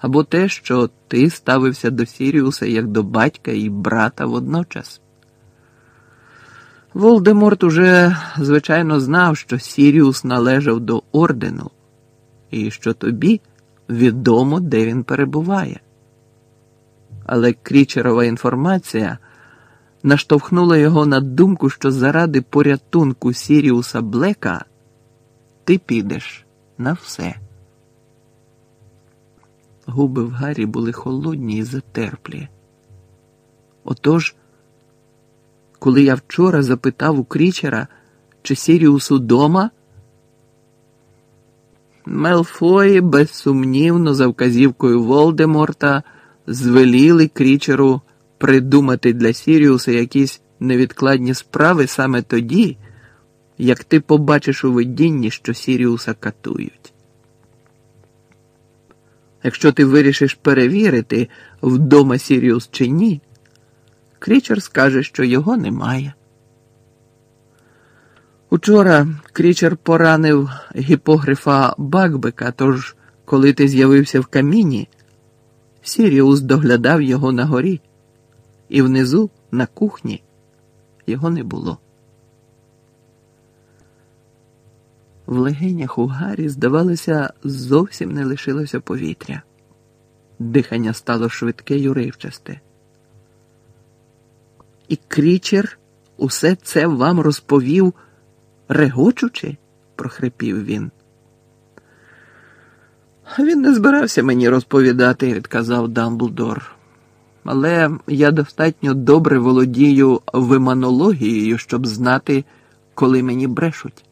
або те, що ти ставився до Сіріуса як до батька і брата водночас. Волдеморт уже, звичайно, знав, що Сіріус належав до ордену, і що тобі відомо, де він перебуває. Але крічерова інформація наштовхнула його на думку, що заради порятунку Сіріуса Блека ти підеш на все. Губи в Гаррі були холодні і затерплі. Отож, коли я вчора запитав у крічера, чи Сіріус удома, Мелфої безсумнівно за вказівкою Волдеморта звеліли крічеру придумати для Сіріуса якісь невідкладні справи саме тоді, як ти побачиш у видінні, що Сіріуса катують. Якщо ти вирішиш перевірити, вдома Сіріус чи ні, крічер скаже, що його немає. Учора крічер поранив гіпогрифа Багбека, тож, коли ти з'явився в каміні, Сіріус доглядав його на горі, і внизу, на кухні, його не було. В легенях у Гаррі, здавалося, зовсім не лишилося повітря. Дихання стало швидке й уривчасте. І крічер усе це вам розповів, регочучи, прохрипів він. Він не збирався мені розповідати, відказав Дамблдор. Але я достатньо добре володію виманологією, щоб знати, коли мені брешуть.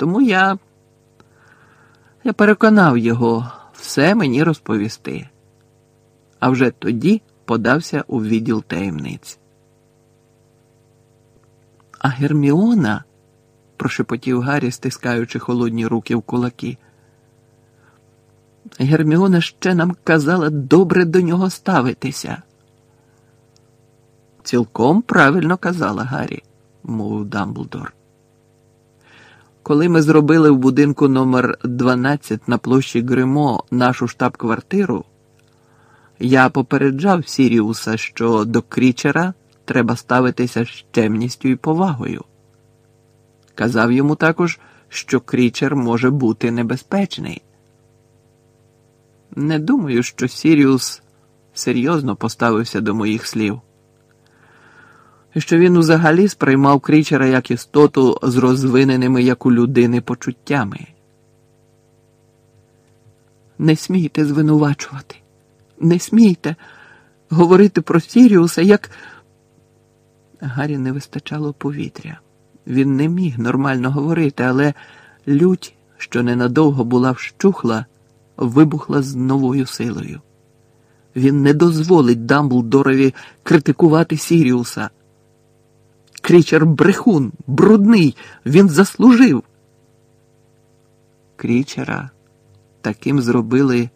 Тому я я переконав його все мені розповісти, а вже тоді подався у відділ таємниць. А Герміона, прошепотів Гаррі, стискаючи холодні руки в кулаки. Герміона ще нам казала добре до нього ставитися. Цілком правильно казала Гаррі, мовив Дамблдор. Коли ми зробили в будинку номер 12 на площі Гримо нашу штаб-квартиру, я попереджав Сіріуса, що до крічера треба ставитися з чемністю і повагою. Казав йому також, що крічер може бути небезпечний. Не думаю, що Сіріус серйозно поставився до моїх слів що він взагалі сприймав крічера як істоту з розвиненими як у людини почуттями. Не смійте звинувачувати, не смійте говорити про Сіріуса, як. Гаррі не вистачало повітря. Він не міг нормально говорити, але лють, що ненадовго була вщухла, вибухла з новою силою. Він не дозволить Дамблдорові критикувати Сіріуса. Крічер брехун, брудний, він заслужив. Крічера таким зробили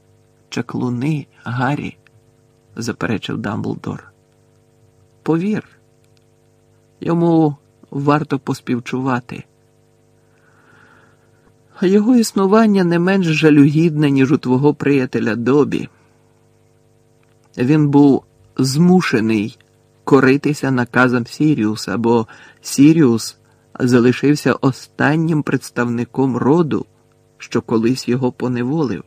чаклуни Гаррі, заперечив Дамблдор. Повір, йому варто поспівчувати. А Його існування не менш жалюгідне, ніж у твого приятеля Добі. Він був змушений коритися наказам Сіріуса, бо Сіріус залишився останнім представником роду, що колись його поневолив.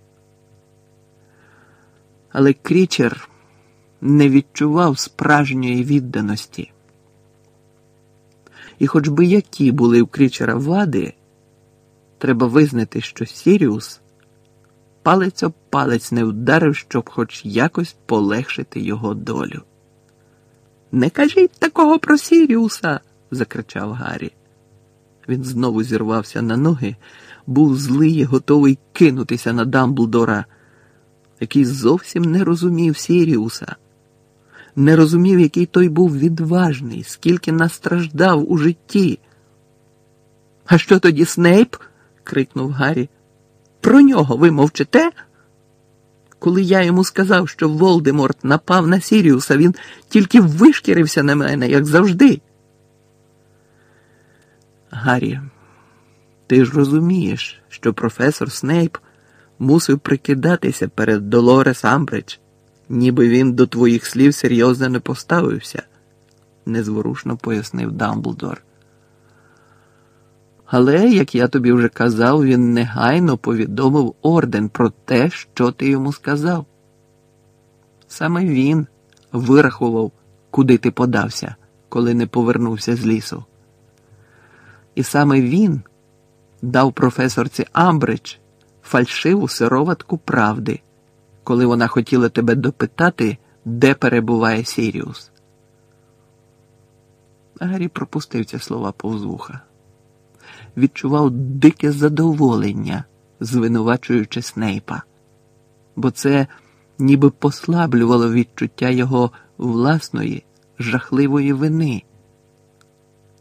Але крічер не відчував справжньої відданості. І хоч би які були у крічера вади, треба визнати, що Сіріус палець об палець не вдарив, щоб хоч якось полегшити його долю. Не кажіть такого про Сіріуса, закричав Гаррі. Він знову зірвався на ноги, був злий і готовий кинутися на Дамблдора, який зовсім не розумів Сіріуса, не розумів, який той був відважний, скільки настраждав у житті. А що тоді Снейп? крикнув Гаррі. Про нього ви мовчите? Коли я йому сказав, що Волдеморт напав на Сіріуса, він тільки вишкірився на мене, як завжди. Гаррі, ти ж розумієш, що професор Снейп мусив прикидатися перед Долорес Амбридж, ніби він до твоїх слів серйозно не поставився, незворушно пояснив Дамблдор. Але, як я тобі вже казав, він негайно повідомив орден про те, що ти йому сказав. Саме він вирахував, куди ти подався, коли не повернувся з лісу. І саме він дав професорці Амбридж фальшиву сироватку правди, коли вона хотіла тебе допитати, де перебуває Сіріус. Гаррі пропустив ці слова повз вуха. Відчував дике задоволення, звинувачуючи Снейпа, бо це ніби послаблювало відчуття його власної жахливої вини.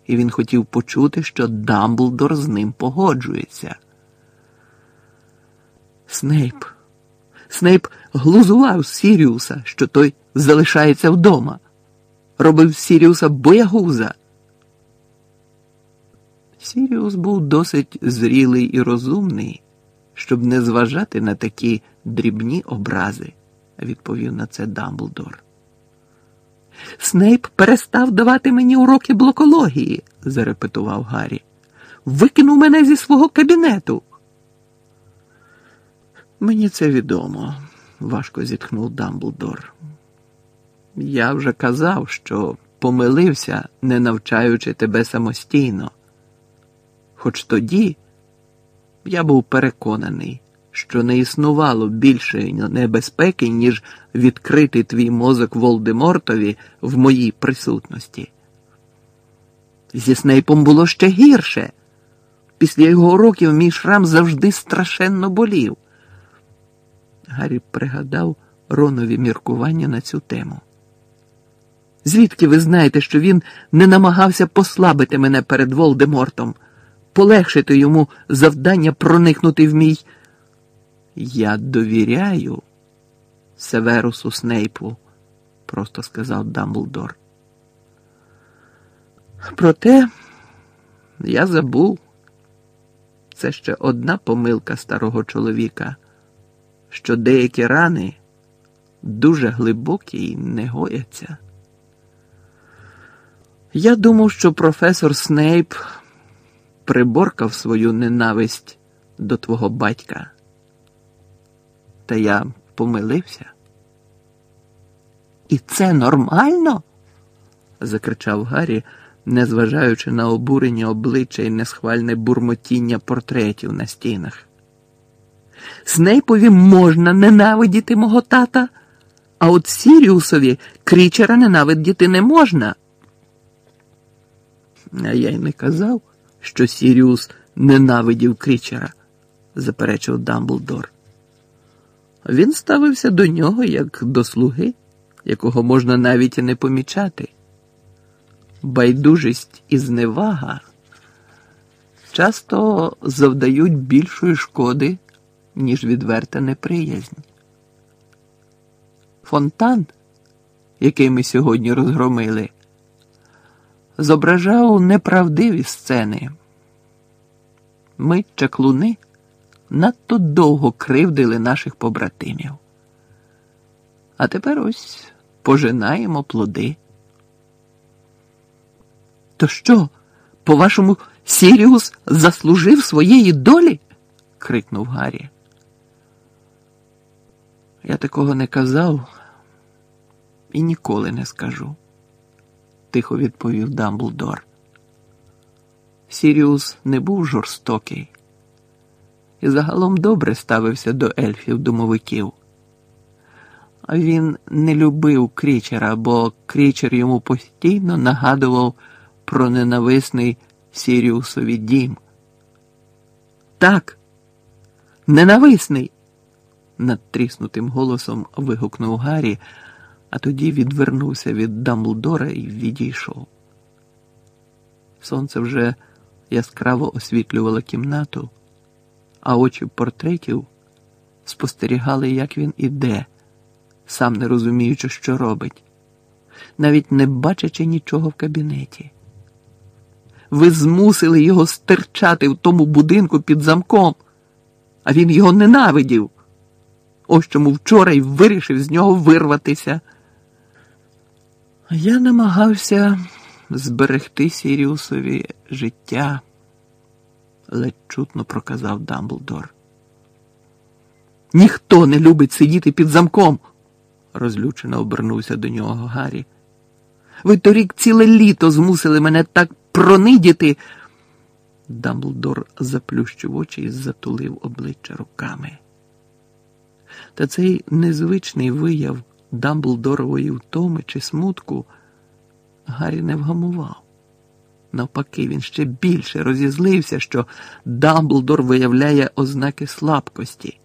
І він хотів почути, що Дамблдор з ним погоджується. Снейп. Снейп глузував Сіріуса, що той залишається вдома, робив Сіріуса боягуза. Сіріус був досить зрілий і розумний, щоб не зважати на такі дрібні образи, відповів на це Дамблдор. Снейп перестав давати мені уроки блокології, зарепетував Гаррі. Викинув мене зі свого кабінету. Мені це відомо, важко зітхнув Дамблдор. Я вже казав, що помилився, не навчаючи тебе самостійно. Хоч тоді я був переконаний, що не існувало більшої небезпеки, ніж відкрити твій мозок Волдемортові в моїй присутності. Зі Снейпом було ще гірше. Після його уроків мій шрам завжди страшенно болів. Гаррі пригадав Ронові міркування на цю тему. Звідки ви знаєте, що він не намагався послабити мене перед Волдемортом, полегшити йому завдання проникнути в мій. Я довіряю Северусу Снейпу, просто сказав Дамблдор. Проте я забув. Це ще одна помилка старого чоловіка що деякі рани дуже глибокі і не гояться. Я думав, що професор Снейп приборкав свою ненависть до твого батька. Та я помилився. І це нормально? закричав Гаррі, незважаючи на обурені обличчя і несхвальне бурмотіння портретів на стінах. Снейпові можна ненавидіти мого тата, а от Сіріусові крічера ненавидіти не можна. А я й не казав, що Сіріус ненавидів крічера, заперечив Дамблдор. Він ставився до нього як до слуги, якого можна навіть і не помічати. Байдужість і зневага часто завдають більшої шкоди ніж відверта неприязнь. Фонтан, який ми сьогодні розгромили, зображав неправдиві сцени. Ми, чаклуни, надто довго кривдили наших побратимів. А тепер ось пожинаємо плоди. То що, по-вашому, Сіріус заслужив своєї долі? крикнув Гаррі. Я такого не казав і ніколи не скажу, тихо відповів Дамблдор. Сіріус не був жорстокий і загалом добре ставився до ельфів-домовиків. Він не любив крічера, бо крічер йому постійно нагадував про ненависний Сіріусові дім. Так, ненависний надтріснутим голосом вигукнув Гаррі, а тоді відвернувся від Дамблдора і відійшов. Сонце вже яскраво освітлювало кімнату, а очі портретів спостерігали, як він іде, сам не розуміючи, що робить, навіть не бачачи нічого в кабінеті. Ви змусили його стирчати в тому будинку під замком, а він його ненавидів. Ось чому вчора й вирішив з нього вирватися. Я намагався зберегти Сіріусові життя, ледь чутно проказав Дамблдор. Ніхто не любить сидіти під замком, розлючено обернувся до нього Гаррі. Ви торік ціле літо змусили мене так пронидіти. Дамблдор заплющив очі і затулив обличчя руками. Та цей незвичний вияв Дамблдорової втоми чи смутку Гаррі не вгамував. Навпаки, він ще більше розізлився, що Дамблдор виявляє ознаки слабкості.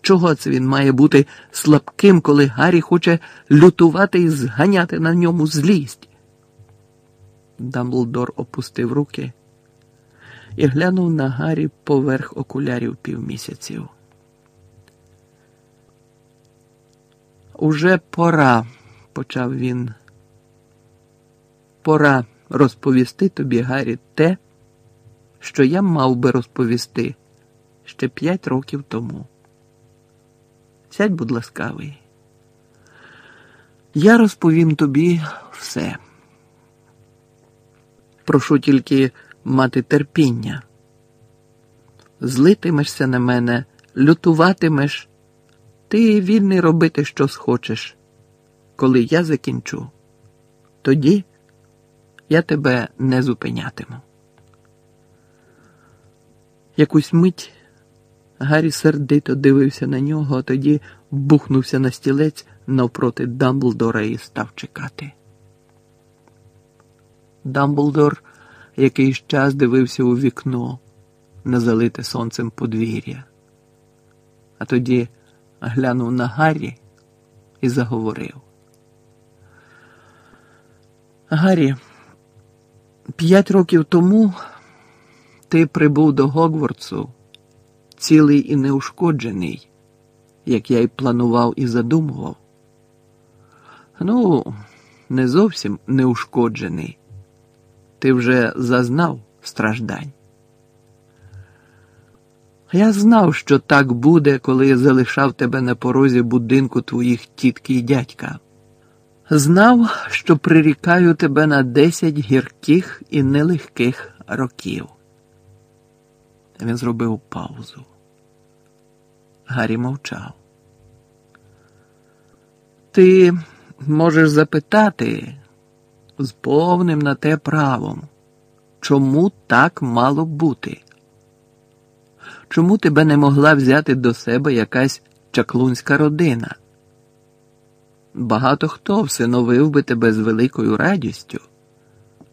Чого це він має бути слабким, коли Гаррі хоче лютувати і зганяти на ньому злість? Дамблдор опустив руки і глянув на Гаррі поверх окулярів півмісяців. Уже пора, почав він. Пора розповісти тобі, Гаррі, те, що я мав би розповісти ще п'ять років тому. Сядь, будь ласкавий. Я розповім тобі все. Прошу тільки мати терпіння. Злитимешся на мене, лютуватимеш, ти вільний робити, що схочеш. Коли я закінчу, тоді я тебе не зупинятиму. Якусь мить Гаррі сердито дивився на нього, а тоді бухнувся на стілець навпроти Дамблдора і став чекати. Дамблдор якийсь час дивився у вікно на залите сонцем подвір'я, а тоді глянув на Гаррі і заговорив. Гаррі, п'ять років тому ти прибув до Гогвардсу цілий і неушкоджений, як я й планував і задумував. Ну, не зовсім неушкоджений. Ти вже зазнав страждань. Я знав, що так буде, коли я залишав тебе на порозі будинку твоїх тітки і дядька. Знав, що прирікаю тебе на десять гірких і нелегких років. Він зробив паузу. Гаррі мовчав. Ти можеш запитати з повним на те правом, чому так мало бути? Чому тебе не могла взяти до себе якась чаклунська родина? Багато хто всиновив би тебе з великою радістю,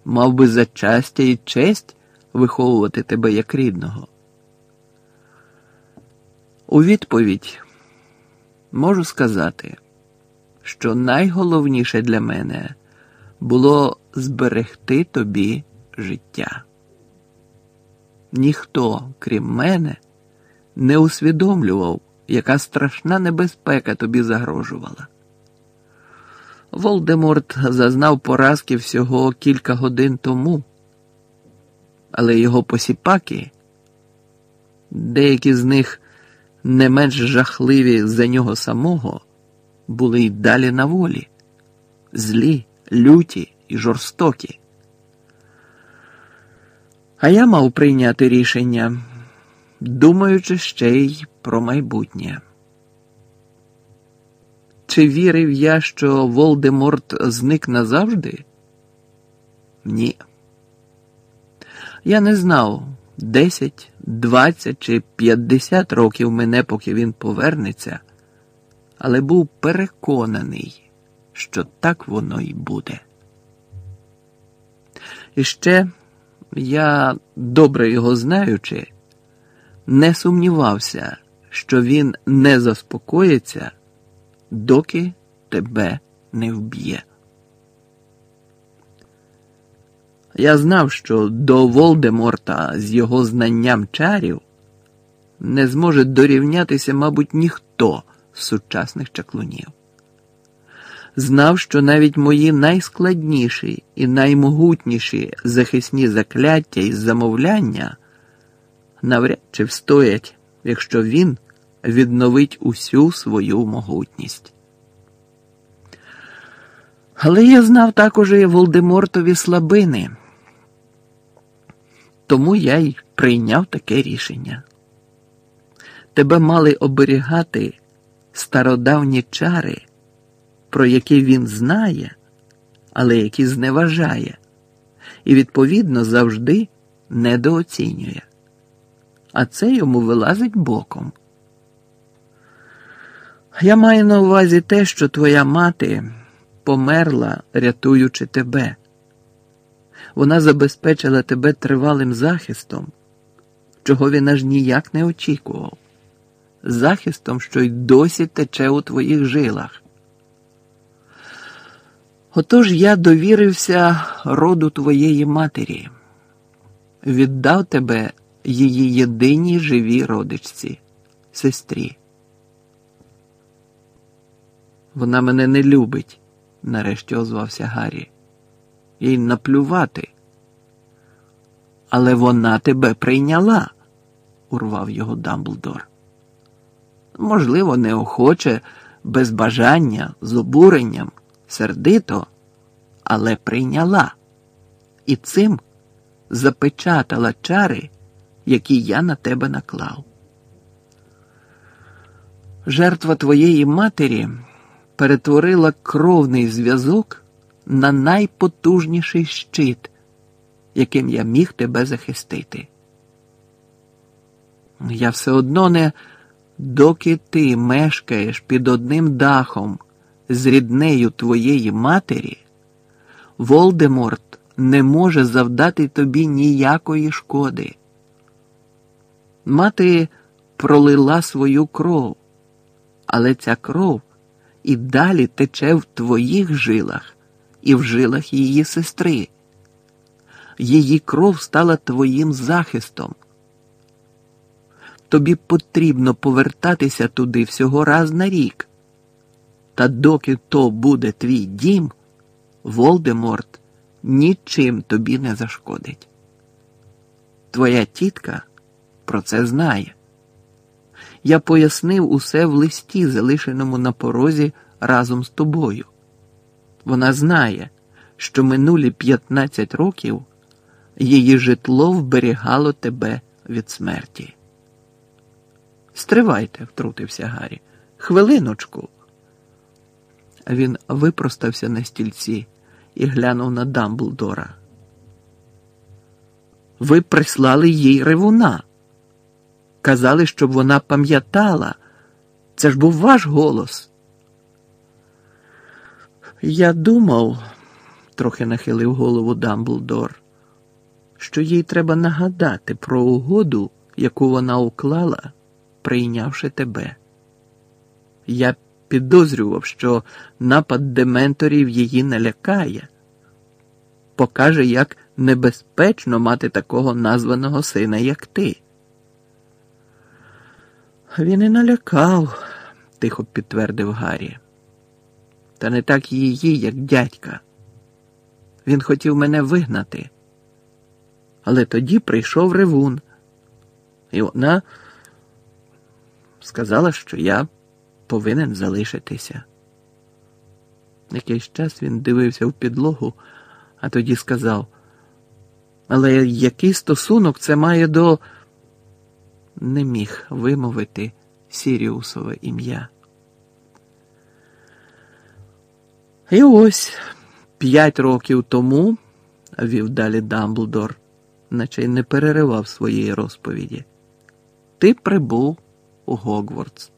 мав би за щастя і честь виховувати тебе як рідного. У відповідь можу сказати, що найголовніше для мене було зберегти тобі життя. Ніхто, крім мене, не усвідомлював, яка страшна небезпека тобі загрожувала. Волдеморт зазнав поразки всього кілька годин тому, але його посіпаки, деякі з них не менш жахливі за нього самого, були й далі на волі, злі, люті і жорстокі. А я мав прийняти рішення, думаючи ще й про майбутнє. Чи вірив я, що Волдеморт зник назавжди? Ні. Я не знав, десять, двадцять чи п'ятдесят років мене, поки він повернеться, але був переконаний, що так воно й буде. І ще я, добре його знаючи, не сумнівався, що він не заспокоїться, доки тебе не вб'є. Я знав, що до Волдеморта з його знанням чарів не зможе дорівнятися, мабуть, ніхто з сучасних чаклунів. Знав, що навіть мої найскладніші і наймогутніші захисні закляття і замовляння навряд чи встоять, якщо він відновить усю свою могутність. Але я знав також і Волдемортові слабини, тому я й прийняв таке рішення. Тебе мали оберігати стародавні чари, про які він знає, але які зневажає, і, відповідно, завжди недооцінює. А це йому вилазить боком. Я маю на увазі те, що твоя мати померла, рятуючи тебе. Вона забезпечила тебе тривалим захистом, чого він аж ніяк не очікував, захистом, що й досі тече у твоїх жилах. Отож я довірився роду твоєї матері, віддав тебе її єдиній живій родичці, сестрі. Вона мене не любить, нарешті озвався Гаррі. Їй наплювати. Але вона тебе прийняла, урвав його Дамблдор. Можливо, неохоче, без бажання, з обуренням, сердито, але прийняла і цим запечатала чари, які я на тебе наклав. Жертва твоєї матері перетворила кровний зв'язок на найпотужніший щит, яким я міг тебе захистити. Я все одно не доки ти мешкаєш під одним дахом з ріднею твоєї матері, Волдеморт не може завдати тобі ніякої шкоди. Мати пролила свою кров, але ця кров і далі тече в твоїх жилах і в жилах її сестри. Її кров стала твоїм захистом. Тобі потрібно повертатися туди всього раз на рік. Та доки то буде твій дім, Волдеморт нічим тобі не зашкодить. Твоя тітка про це знає. Я пояснив усе в листі, залишеному на порозі разом з тобою. Вона знає, що минулі 15 років її житло вберігало тебе від смерті. Стривайте, втрутився Гаррі. Хвилиночку. Він випростався на стільці і глянув на Дамблдора. Ви прислали їй ревуна. Казали, щоб вона пам'ятала. Це ж був ваш голос. Я думав, трохи нахилив голову Дамблдор, що їй треба нагадати про угоду, яку вона уклала, прийнявши тебе. Я підозрював, що напад дементорів її налякає, покаже, як небезпечно мати такого названого сина, як ти. Він і налякав, тихо підтвердив Гаррі. Та не так її, як дядька. Він хотів мене вигнати. Але тоді прийшов ревун, і вона сказала, що я повинен залишитися. Якийсь час він дивився в підлогу, а тоді сказав, але який стосунок це має до не міг вимовити Сіріусове ім'я. І ось п'ять років тому, вів далі Дамблдор, наче й не переривав своєї розповіді, ти прибув у Гогвардс.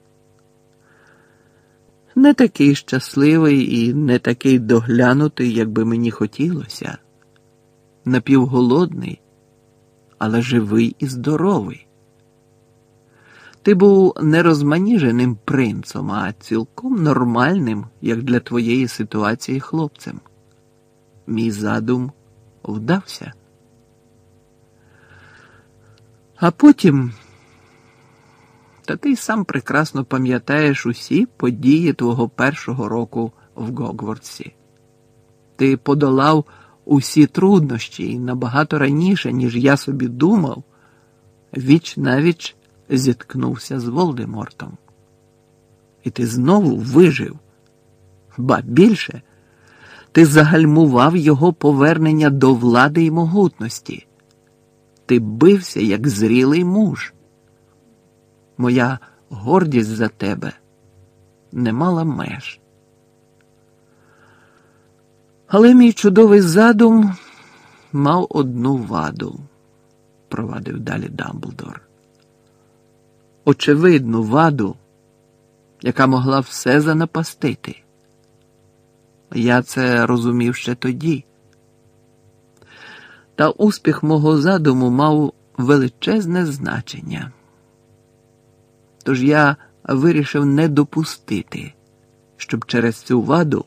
Не такий щасливий і не такий доглянутий, як би мені хотілося, напівголодний, але живий і здоровий. Ти був не розманіженим принцом, а цілком нормальним, як для твоєї ситуації хлопцем. Мій задум вдався. А потім, та ти сам прекрасно пам'ятаєш усі події твого першого року в Гогвардсі. Ти подолав усі труднощі і набагато раніше, ніж я собі думав, віч навіч зіткнувся з Волдемортом. І ти знову вижив. Ба більше, ти загальмував його повернення до влади і могутності. Ти бився, як зрілий муж. Моя гордість за тебе не мала меж. Але мій чудовий задум мав одну ваду, провадив далі Дамблдор. Очевидну ваду, яка могла все занапастити. Я це розумів ще тоді. Та успіх мого задуму мав величезне значення. Тож я вирішив не допустити, щоб через цю ваду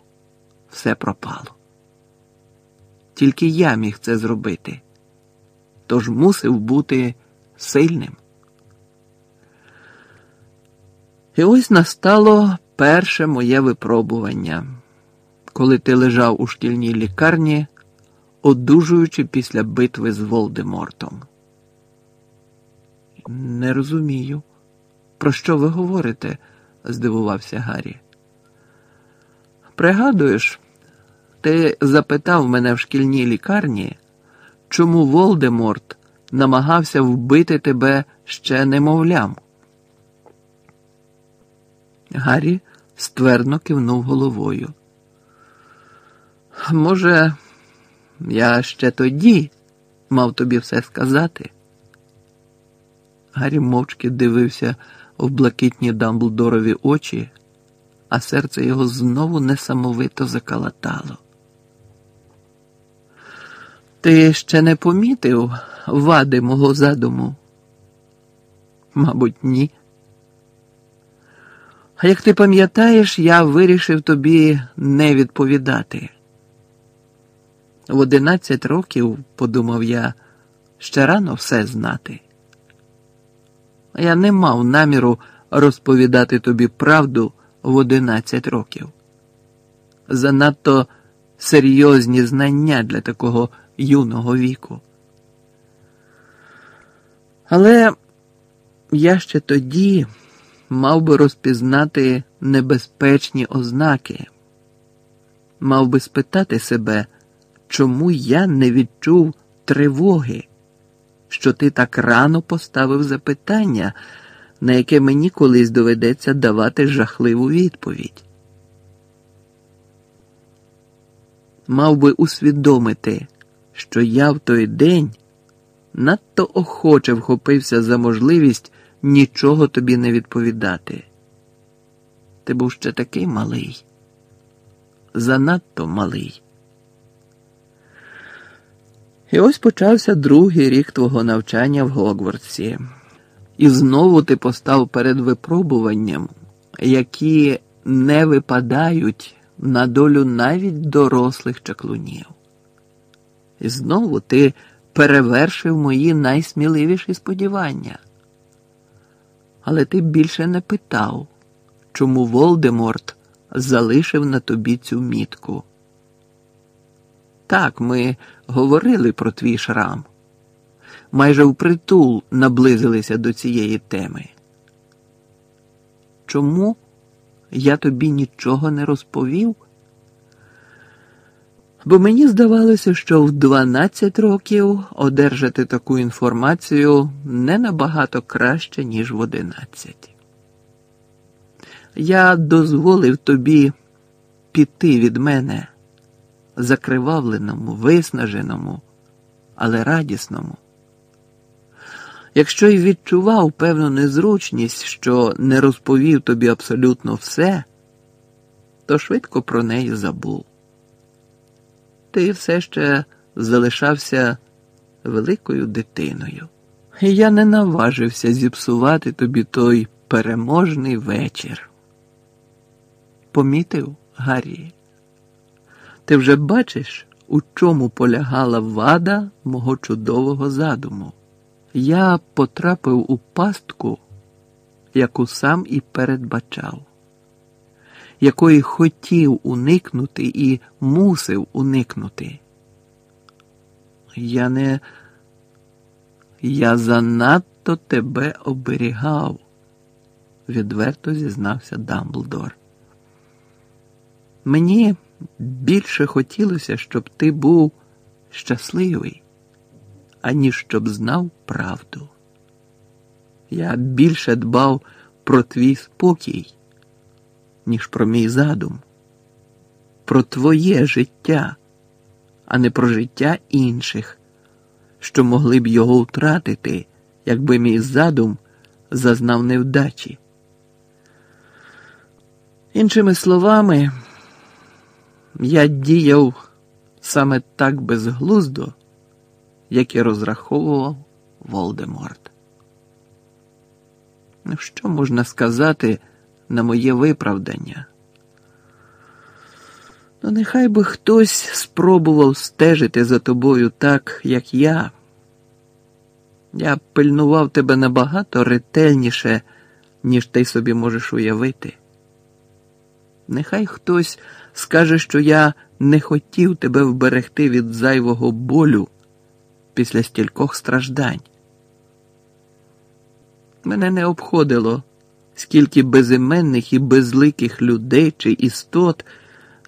все пропало. Тільки я міг це зробити, тож мусив бути сильним. І ось настало перше моє випробування, коли ти лежав у шкільній лікарні, одужуючи після битви з Волдемортом. Не розумію, про що ви говорите? здивувався Гаррі. Пригадуєш, ти запитав мене в шкільній лікарні, чому Волдеморт намагався вбити тебе ще немовлям? Гаррі ствердно кивнув головою. Може, я ще тоді мав тобі все сказати? Гаррі мовчки дивився в блакитні Дамблдорові очі, а серце його знову несамовито закалатало. Ти ще не помітив вади мого задуму? Мабуть, ні. А як ти пам'ятаєш, я вирішив тобі не відповідати. В одинадцять років, подумав я, ще рано все знати. Я не мав наміру розповідати тобі правду в одинадцять років. Занадто серйозні знання для такого юного віку. Але я ще тоді мав би розпізнати небезпечні ознаки, мав би спитати себе, чому я не відчув тривоги, що ти так рано поставив запитання, на яке мені колись доведеться давати жахливу відповідь. Мав би усвідомити, що я в той день надто охоче вхопився за можливість нічого тобі не відповідати. Ти був ще такий малий, занадто малий. І ось почався другий рік твого навчання в Гогвардсі. І знову ти постав перед випробуванням, які не випадають на долю навіть дорослих чаклунів. І знову ти перевершив мої найсміливіші сподівання. Але ти більше не питав, чому Волдеморт залишив на тобі цю мітку. Так, ми говорили про твій шрам, майже впритул наблизилися до цієї теми. Чому я тобі нічого не розповів? Бо мені здавалося, що в 12 років одержати таку інформацію не набагато краще, ніж в 11. Я дозволив тобі піти від мене, закривавленому, виснаженому, але радісному. Якщо й відчував певну незручність, що не розповів тобі абсолютно все, то швидко про неї забув ти все ще залишався великою дитиною. Я не наважився зіпсувати тобі той переможний вечір. Помітив, Гаррі? Ти вже бачиш, у чому полягала вада мого чудового задуму. Я потрапив у пастку, яку сам і передбачав якої хотів уникнути і мусив уникнути. Я не. Я занадто тебе оберігав, відверто зізнався Дамблдор. Мені більше хотілося, щоб ти був щасливий, аніж щоб знав правду. Я більше дбав про твій спокій, ніж про мій задум, про твоє життя, а не про життя інших, що могли б його втратити, якби мій задум зазнав невдачі. Іншими словами, я діяв саме так безглуздо, як і розраховував Волдеморт. Ну, що можна сказати на моє виправдання? Ну, нехай би хтось спробував стежити за тобою так, як я. Я б пильнував тебе набагато ретельніше, ніж ти собі можеш уявити. Нехай хтось скаже, що я не хотів тебе вберегти від зайвого болю після стількох страждань. Мене не обходило, скільки безіменних і безликих людей чи істот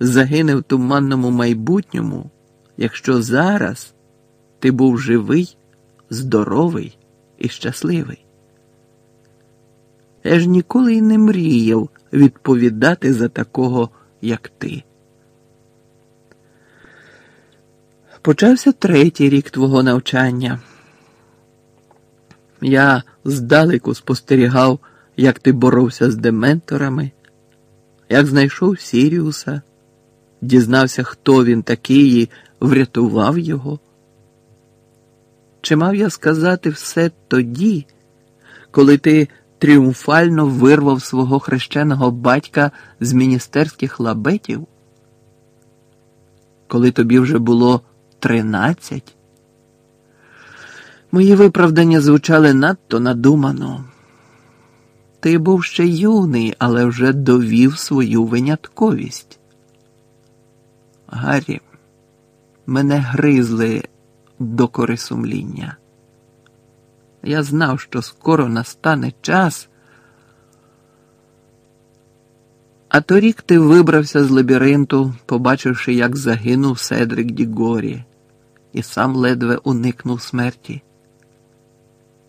загине в туманному майбутньому, якщо зараз ти був живий, здоровий і щасливий. Я ж ніколи й не мріяв відповідати за такого, як ти. Почався третій рік твого навчання. Я здалеку спостерігав, як ти боровся з дементорами, як знайшов Сіріуса, дізнався, хто він такий, і врятував його. Чи мав я сказати все тоді, коли ти тріумфально вирвав свого хрещеного батька з міністерських лабетів? Коли тобі вже було тринадцять? Мої виправдання звучали надто надумано. Ти був ще юний, але вже довів свою винятковість. Гаррі, мене гризли докори сумління. Я знав, що скоро настане час. А торік ти вибрався з лабіринту, побачивши, як загинув Седрик Дігорі, і сам ледве уникнув смерті.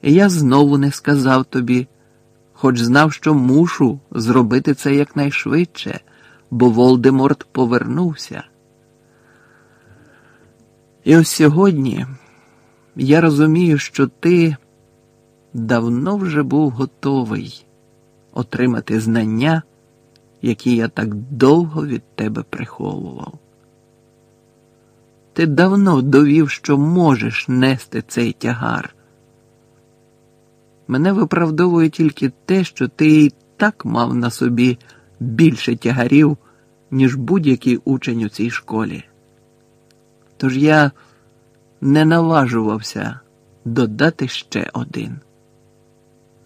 І я знову не сказав тобі, хоч знав, що мушу зробити це якнайшвидше, бо Волдеморт повернувся. І ось сьогодні я розумію, що ти давно вже був готовий отримати знання, які я так довго від тебе приховував. Ти давно довів, що можеш нести цей тягар. Мене виправдовує тільки те, що ти і так мав на собі більше тягарів, ніж будь-який учень у цій школі. Тож я не наважувався додати ще один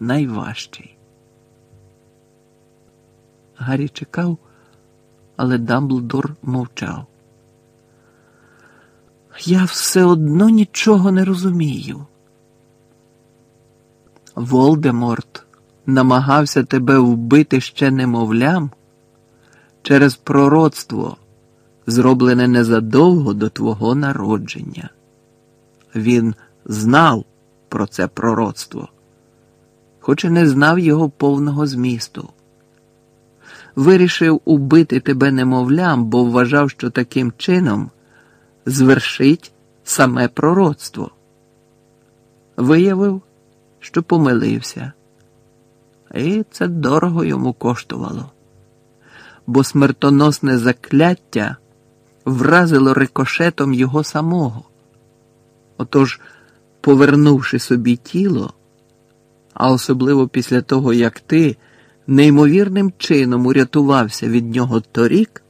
найважчий. Гаррі чекав, але Дамблдор мовчав. Я все одно нічого не розумію. Волдеморт намагався тебе вбити ще немовлям через пророцтво, зроблене незадовго до твого народження. Він знав про це пророцтво, хоч і не знав його повного змісту. Вирішив убити тебе немовлям, бо вважав, що таким чином звершить саме пророцтво. Виявив, що помилився, і це дорого йому коштувало, бо смертоносне закляття вразило рикошетом його самого. Отож, повернувши собі тіло, а особливо після того, як ти неймовірним чином урятувався від нього торік,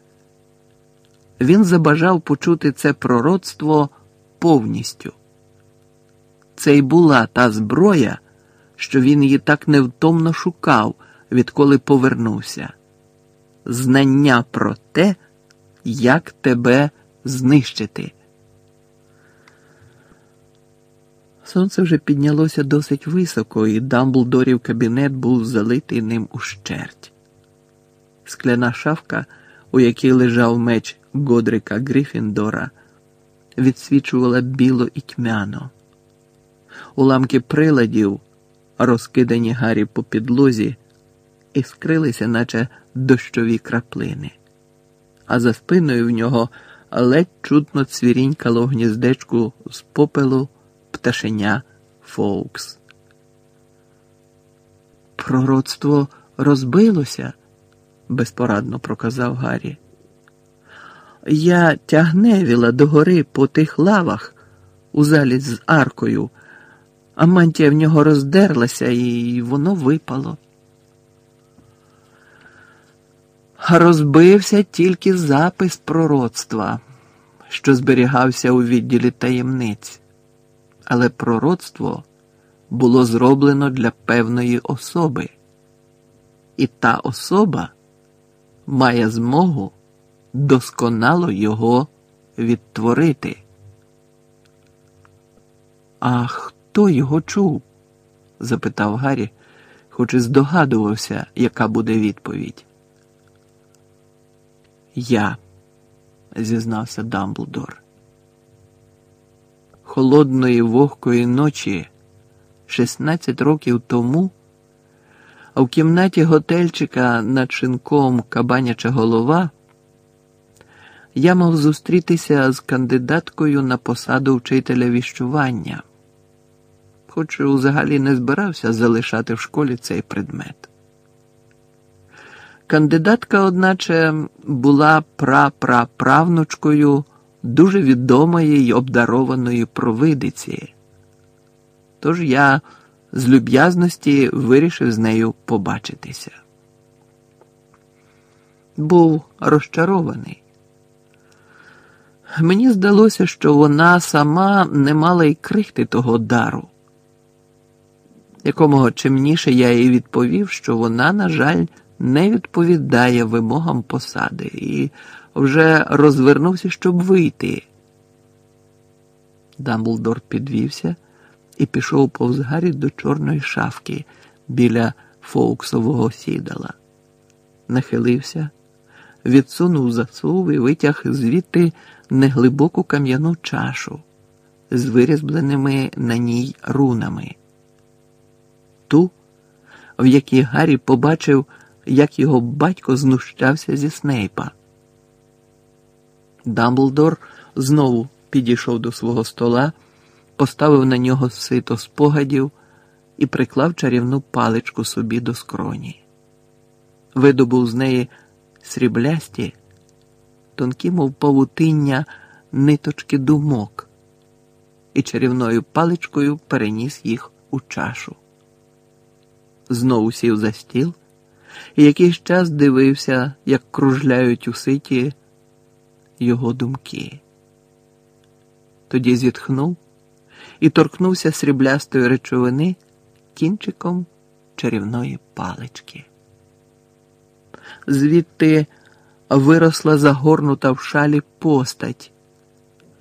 він забажав почути це пророцтво повністю. Це й була та зброя, що він її так невтомно шукав, відколи повернувся. Знання про те, як тебе знищити. Сонце вже піднялося досить високо, і Дамблдорів кабінет був залитий ним ущерть. Скляна шафка, у якій лежав меч Годрика Грифіндора, відсвічувала біло і тьмяно. Уламки приладів, розкидані Гаррі по підлозі, іскрилися, наче дощові краплини, а за спиною в нього ледь чутно цвірінькало гніздечку з попелу пташеня Фоукс. Пророцтво розбилося, безпорадно проказав Гаррі. Я тягневіла догори по тих лавах у залі з аркою, а мантія в нього роздерлася, і воно випало. Розбився тільки запис пророцтва, що зберігався у відділі таємниць, але пророцтво було зроблено для певної особи, і та особа має змогу досконало його відтворити. А хто його чув? запитав Гаррі, хоч і здогадувався, яка буде відповідь. Я, зізнався Дамблдор. Холодної вогкої ночі, 16 років тому, а в кімнаті готельчика над шинком Кабаняча голова я мав зустрітися з кандидаткою на посаду вчителя віщування, хоч взагалі не збирався залишати в школі цей предмет. Кандидатка, одначе, була прапраправнучкою дуже відомої й обдарованої провидиці. Тож я з люб'язності вирішив з нею побачитися. Був розчарований. Мені здалося, що вона сама не мала й крихти того дару. Якомога чимніше я їй відповів, що вона, на жаль, не відповідає вимогам посади і вже розвернувся, щоб вийти. Дамблдор підвівся і пішов повз Гаррі до чорної шафки біля Фоуксового сідала. Нахилився, відсунув засув і витяг звідти неглибоку кам'яну чашу з вирізбленими на ній рунами. Ту, в якій Гаррі побачив як його батько знущався зі Снейпа. Дамблдор знову підійшов до свого стола, поставив на нього сито спогадів і приклав чарівну паличку собі до скроні. Видобув з неї сріблясті, тонкі, мов павутиння, ниточки думок, і чарівною паличкою переніс їх у чашу. Знову сів за стіл і якийсь час дивився, як кружляють у ситі його думки. Тоді зітхнув і торкнувся сріблястої речовини кінчиком чарівної палички. Звідти виросла загорнута в шалі постать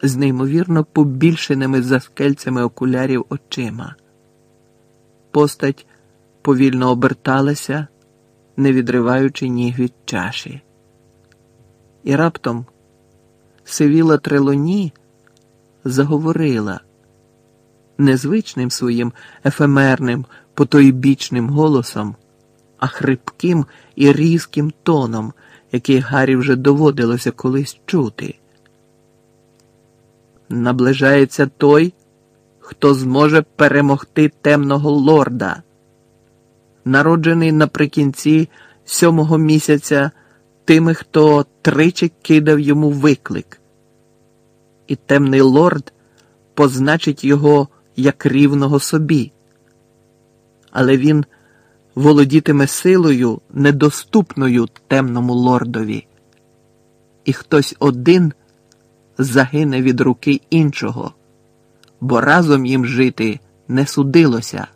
з неймовірно побільшеними за скельцями окулярів очима. Постать повільно оберталася не відриваючи ніг від чаші. І раптом сивіла трелоні заговорила незвичним своїм ефемерним, потойбічним голосом, а хрипким і різким тоном, який Гаррі вже доводилося колись чути. Наближається той, хто зможе перемогти темного лорда народжений наприкінці сьомого місяця тими, хто тричі кидав йому виклик, і темний лорд позначить його як рівного собі, але він володітиме силою, недоступною темному лордові, і хтось один загине від руки іншого, бо разом їм жити не судилося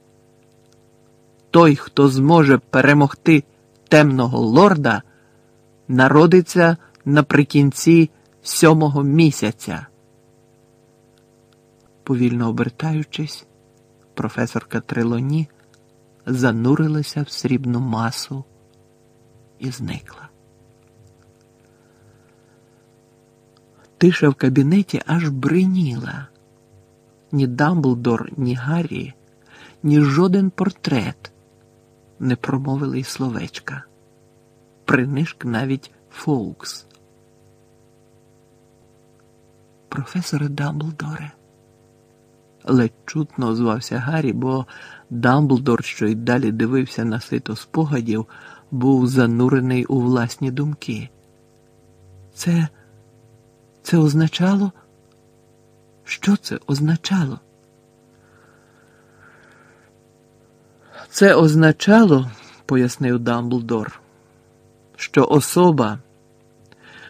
той, хто зможе перемогти темного лорда, народиться наприкінці сьомого місяця. Повільно обертаючись, професорка Трелоні занурилася в срібну масу і зникла. Тиша в кабінеті аж бриніла. Ні Дамблдор, ні Гаррі, ні жоден портрет не промовили й словечка. Принишк навіть Фоукс. Професоре Дамблдоре. Ледь чутно озвався Гаррі, бо Дамблдор, що й далі дивився на сито спогадів, був занурений у власні думки. Це це означало? Що це означало? Це означало, пояснив Дамблдор, що особа,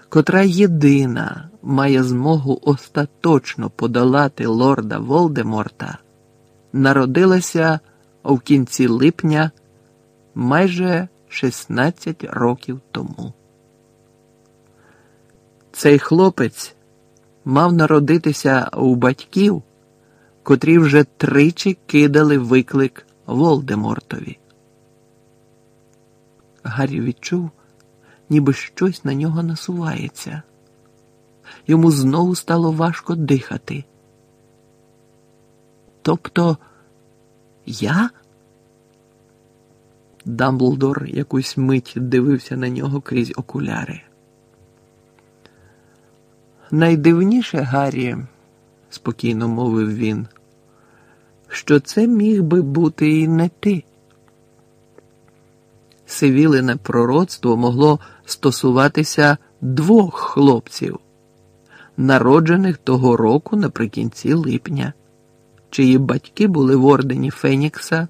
котра єдина має змогу остаточно подолати лорда Волдеморта, народилася в кінці липня майже 16 років тому. Цей хлопець мав народитися у батьків, котрі вже тричі кидали виклик Волдемортові. Гаррі відчув, ніби щось на нього насувається. Йому знову стало важко дихати. Тобто я? Дамблдор якусь мить дивився на нього крізь окуляри. Найдивніше, Гаррі, спокійно мовив він, що це міг би бути і не ти. Сивілине пророцтво могло стосуватися двох хлопців, народжених того року наприкінці липня, чиї батьки були в ордені Фенікса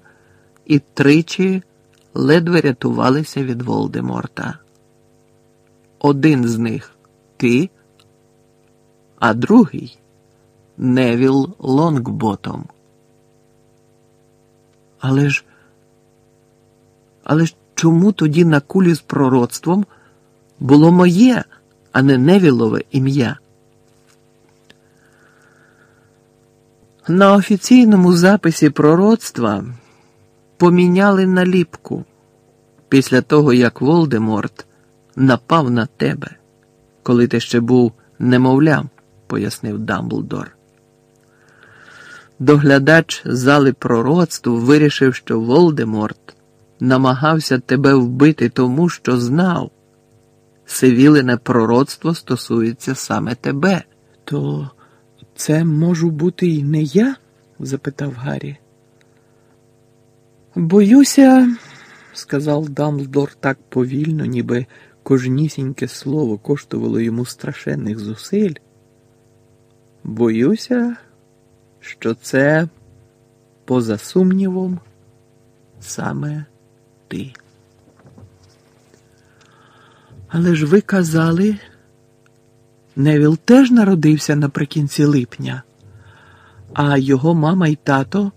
і тричі ледве рятувалися від Волдеморта. Один з них ти а другий Невіл Лонгботом. Але ж, але ж чому тоді на кулі з пророцтвом було моє, а не Невілове ім'я? На офіційному записі пророцтва поміняли наліпку після того, як Волдеморт напав на тебе, коли ти ще був немовлям пояснив Дамблдор. Доглядач зали пророцтв вирішив, що Волдеморт намагався тебе вбити тому, що знав. Сивілине пророцтво стосується саме тебе. То це можу бути і не я? запитав Гаррі. Боюся, сказав Дамблдор так повільно, ніби кожнісіньке слово коштувало йому страшенних зусиль. Боюся, що це, поза сумнівом, саме ти. Але ж ви казали, Невіл теж народився наприкінці липня, а його мама й тато.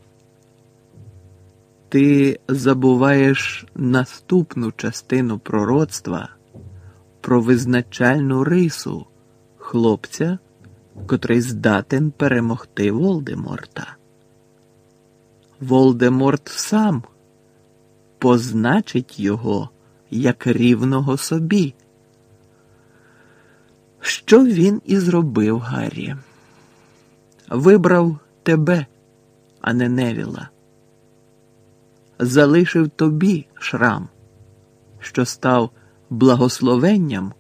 Ти забуваєш наступну частину пророцтва про визначальну рису хлопця котрий здатен перемогти Волдеморта. Волдеморт сам позначить його як рівного собі. Що він і зробив Гаррі? Вибрав тебе, а не Невіла. Залишив тобі шрам, що став благословенням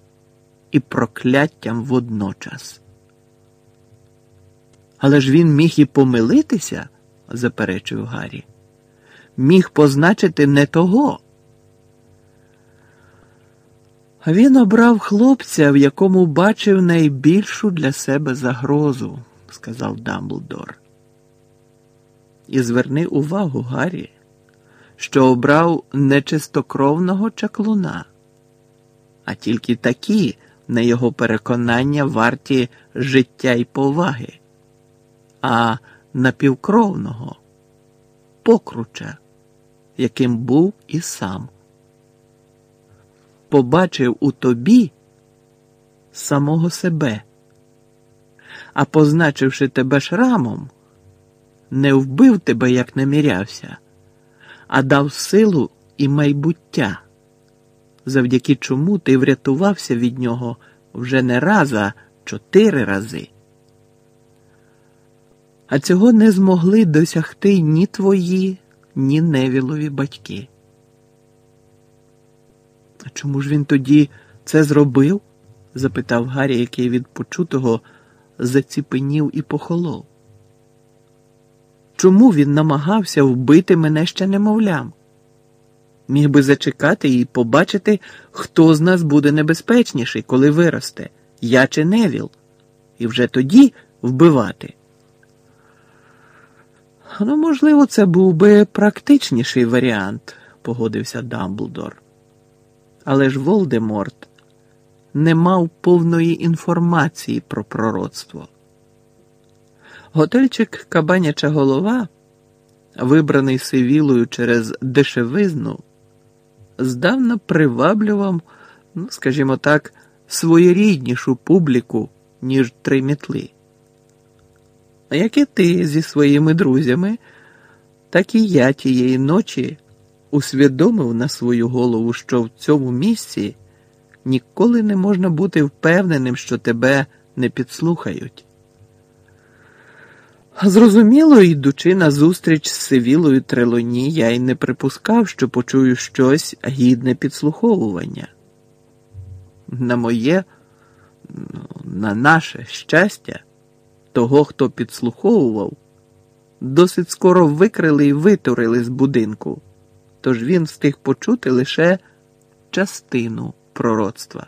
і прокляттям водночас. Але ж він міг і помилитися, заперечив Гаррі. Міг позначити не того. Він обрав хлопця, в якому бачив найбільшу для себе загрозу, сказав Дамблдор. І зверни увагу, Гаррі, що обрав не чистокровного чаклуна, а тільки такі, на його переконання, варті життя й поваги а напівкровного, покруча, яким був і сам. Побачив у тобі самого себе, а позначивши тебе шрамом, не вбив тебе, як намірявся, а дав силу і майбуття, завдяки чому ти врятувався від нього вже не раз, а чотири рази. А цього не змогли досягти ні твої, ні невілові батьки. А чому ж він тоді це зробив? запитав Гаррі, який від почутого заціпенів і похолов. Чому він намагався вбити мене ще немовлям? Міг би зачекати і побачити, хто з нас буде небезпечніший, коли виросте, я чи Невіл, і вже тоді вбивати. Ну, можливо, це був би практичніший варіант, погодився Дамблдор. Але ж Волдеморт не мав повної інформації про пророцтво. Готельчик Кабаняча голова, вибраний сивілою через дешевизну, здавна приваблював, ну, скажімо так, своєріднішу публіку, ніж три мітли. Як і ти зі своїми друзями, так і я тієї ночі усвідомив на свою голову, що в цьому місці ніколи не можна бути впевненим, що тебе не підслухають. Зрозуміло, йдучи на зустріч з Сивілою Трелоні, я й не припускав, що почую щось гідне підслуховування. На моє, ну, на наше щастя, того, хто підслуховував, досить скоро викрили і витурили з будинку, тож він встиг почути лише частину пророцтва.